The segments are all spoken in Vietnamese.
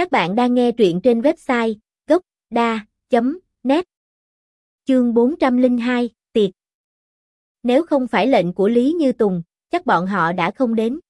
Các bạn đang nghe truyện trên website gốc.da.net Chương 402, Tiệc Nếu không phải lệnh của Lý Như Tùng, chắc bọn họ đã không đến.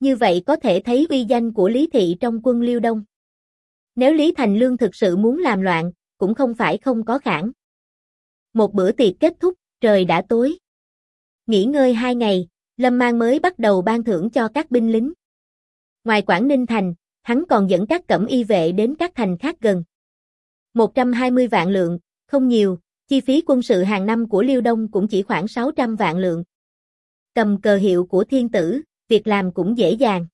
Như vậy có thể thấy uy danh của Lý Thị trong quân Liêu Đông. Nếu Lý Thành Lương thực sự muốn làm loạn, cũng không phải không có khả. Một bữa tiệc kết thúc, trời đã tối. Nghỉ ngơi hai ngày, Lâm Mang mới bắt đầu ban thưởng cho các binh lính. Ngoài Quảng Ninh Thành, hắn còn dẫn các cẩm y vệ đến các thành khác gần. 120 vạn lượng, không nhiều, chi phí quân sự hàng năm của Liêu Đông cũng chỉ khoảng 600 vạn lượng. Cầm cờ hiệu của thiên tử, việc làm cũng dễ dàng.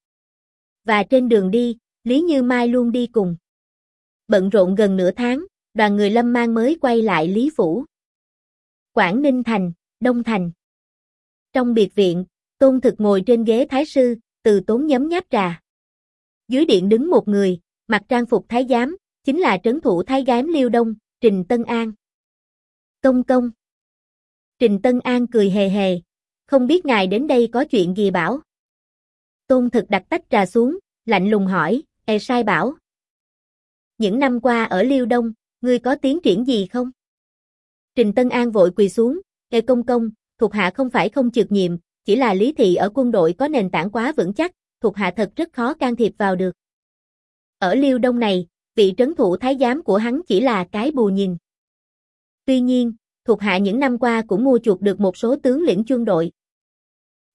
Và trên đường đi, Lý Như Mai luôn đi cùng. Bận rộn gần nửa tháng, đoàn người Lâm Mang mới quay lại Lý Phủ. Quảng Ninh Thành, Đông Thành. Trong biệt viện, Tôn Thực ngồi trên ghế thái sư, từ tốn nhấm nháp trà. Dưới điện đứng một người, mặc trang phục thái giám, chính là trấn thủ thái giám Liêu Đông, Trình Tân An. Công công. Trình Tân An cười hề hề, không biết ngài đến đây có chuyện gì bảo. Tôn thực đặt tách trà xuống, lạnh lùng hỏi, e sai bảo. Những năm qua ở Liêu Đông, ngươi có tiến triển gì không? Trình Tân An vội quỳ xuống, e công công, thuộc hạ không phải không trượt nhiệm, chỉ là lý thị ở quân đội có nền tảng quá vững chắc, thuộc hạ thật rất khó can thiệp vào được. Ở Liêu Đông này, vị trấn thủ thái giám của hắn chỉ là cái bù nhìn. Tuy nhiên, thuộc hạ những năm qua cũng mua chuộc được một số tướng lĩnh quân đội.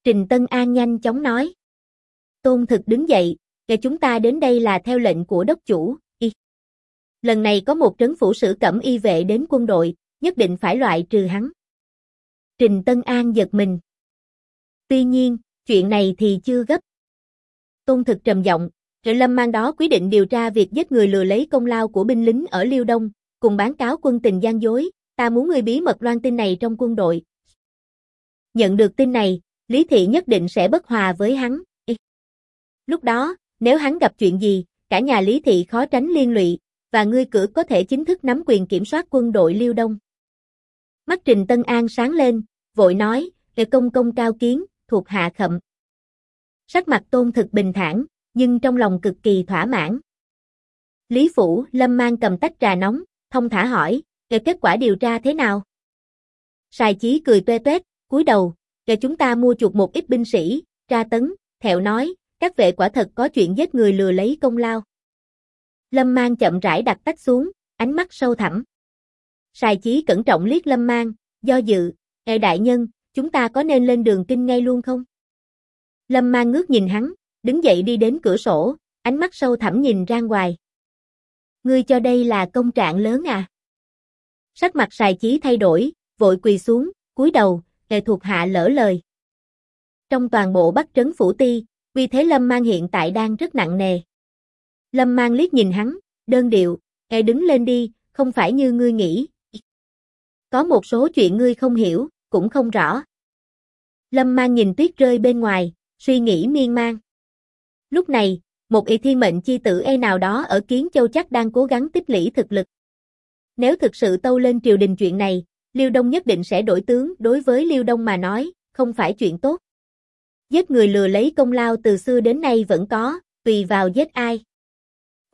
Trình Tân An nhanh chóng nói. Tôn thực đứng dậy, kể chúng ta đến đây là theo lệnh của đốc chủ, y. Lần này có một trấn phủ sử cẩm y vệ đến quân đội, nhất định phải loại trừ hắn. Trình Tân An giật mình. Tuy nhiên, chuyện này thì chưa gấp. Tôn thực trầm giọng, rồi lâm mang đó quyết định điều tra việc giết người lừa lấy công lao của binh lính ở Liêu Đông, cùng bán cáo quân tình gian dối, ta muốn người bí mật loan tin này trong quân đội. Nhận được tin này, Lý Thị nhất định sẽ bất hòa với hắn. Lúc đó, nếu hắn gặp chuyện gì, cả nhà Lý Thị khó tránh liên lụy, và ngươi cử có thể chính thức nắm quyền kiểm soát quân đội Liêu Đông. Mắt Trình Tân An sáng lên, vội nói, để công công cao kiến, thuộc hạ khậm. Sắc mặt tôn thực bình thản, nhưng trong lòng cực kỳ thỏa mãn. Lý Phủ, Lâm mang cầm tách trà nóng, thông thả hỏi, kể kết quả điều tra thế nào? Sài Chí cười tuê tuét, cúi đầu, kể chúng ta mua chuộc một ít binh sĩ, tra tấn, thẹo nói, các vệ quả thật có chuyện giết người lừa lấy công lao. Lâm Mang chậm rãi đặt tách xuống, ánh mắt sâu thẳm. Sài Chí cẩn trọng liếc Lâm Mang, do dự, "Ê đại nhân, chúng ta có nên lên đường kinh ngay luôn không?" Lâm Mang ngước nhìn hắn, đứng dậy đi đến cửa sổ, ánh mắt sâu thẳm nhìn ra ngoài. "Ngươi cho đây là công trạng lớn à?" Sắc mặt Sài Chí thay đổi, vội quỳ xuống, cúi đầu, "Ê thuộc hạ lỡ lời." Trong toàn bộ Bắc trấn phủ ti, vì thế Lâm Mang hiện tại đang rất nặng nề. Lâm Mang liếc nhìn hắn, đơn điệu, "Ê đứng lên đi, không phải như ngươi nghĩ." Có một số chuyện ngươi không hiểu, cũng không rõ. Lâm Mang nhìn tuyết rơi bên ngoài, suy nghĩ miên man. Lúc này, một y thiên mệnh chi tử e nào đó ở Kiến Châu chắc đang cố gắng tích lũy thực lực. Nếu thực sự tâu lên triều đình chuyện này, Liêu Đông nhất định sẽ đổi tướng đối với Liêu Đông mà nói, không phải chuyện tốt. Giết người lừa lấy công lao từ xưa đến nay vẫn có, tùy vào giết ai.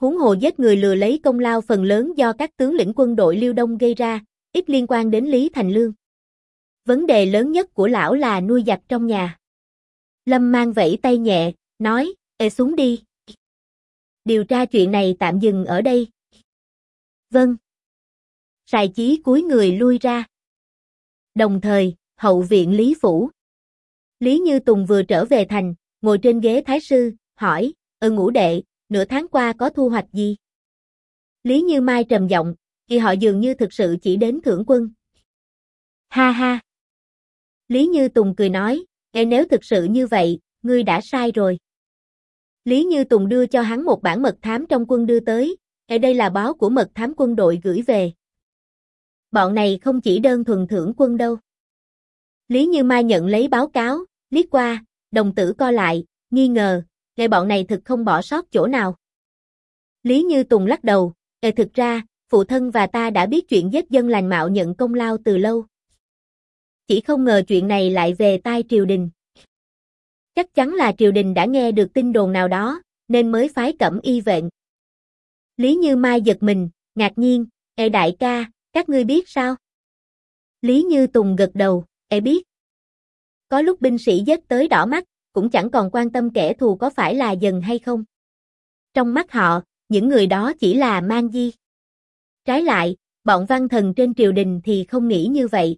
Huống hồ giết người lừa lấy công lao phần lớn do các tướng lĩnh quân đội Liêu Đông gây ra, ít liên quan đến Lý Thành Lương. Vấn đề lớn nhất của lão là nuôi giặc trong nhà. Lâm mang vẫy tay nhẹ, nói, ê xuống đi. Điều tra chuyện này tạm dừng ở đây. Vâng. Sài chí cúi người lui ra. Đồng thời, hậu viện Lý Phủ. Lý Như Tùng vừa trở về thành, ngồi trên ghế thái sư, hỏi, ơ ngũ đệ, nửa tháng qua có thu hoạch gì? Lý Như Mai trầm giọng, khi họ dường như thực sự chỉ đến thưởng quân. Ha ha! Lý Như Tùng cười nói, e nếu thực sự như vậy, ngươi đã sai rồi. Lý Như Tùng đưa cho hắn một bản mật thám trong quân đưa tới, e đây là báo của mật thám quân đội gửi về. Bọn này không chỉ đơn thuần thưởng quân đâu. Lý Như Mai nhận lấy báo cáo, liếc qua, đồng tử co lại, nghi ngờ, e bọn này thực không bỏ sót chỗ nào. Lý Như Tùng lắc đầu, e thực ra, phụ thân và ta đã biết chuyện giết dân lành mạo nhận công lao từ lâu. Chỉ không ngờ chuyện này lại về tai triều đình. Chắc chắn là triều đình đã nghe được tin đồn nào đó, nên mới phái cẩm y vện. Lý Như Mai giật mình, ngạc nhiên, Ê đại ca, các ngươi biết sao? Lý Như Tùng gật đầu, Ê biết. Có lúc binh sĩ giết tới đỏ mắt, cũng chẳng còn quan tâm kẻ thù có phải là dần hay không. Trong mắt họ, những người đó chỉ là mang di. Trái lại, bọn văn thần trên triều đình thì không nghĩ như vậy.